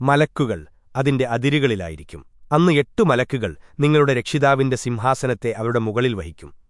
മലക്കുകൾ അതിന്റെ അതിരുകളിലായിരിക്കും. അന്ന് എട്ടു മലക്കുകൾ നിങ്ങളുടെ രക്ഷിതാവിന്റെ സിംഹാസനത്തെ അവരുടെ മുകളിൽ വഹിക്കും.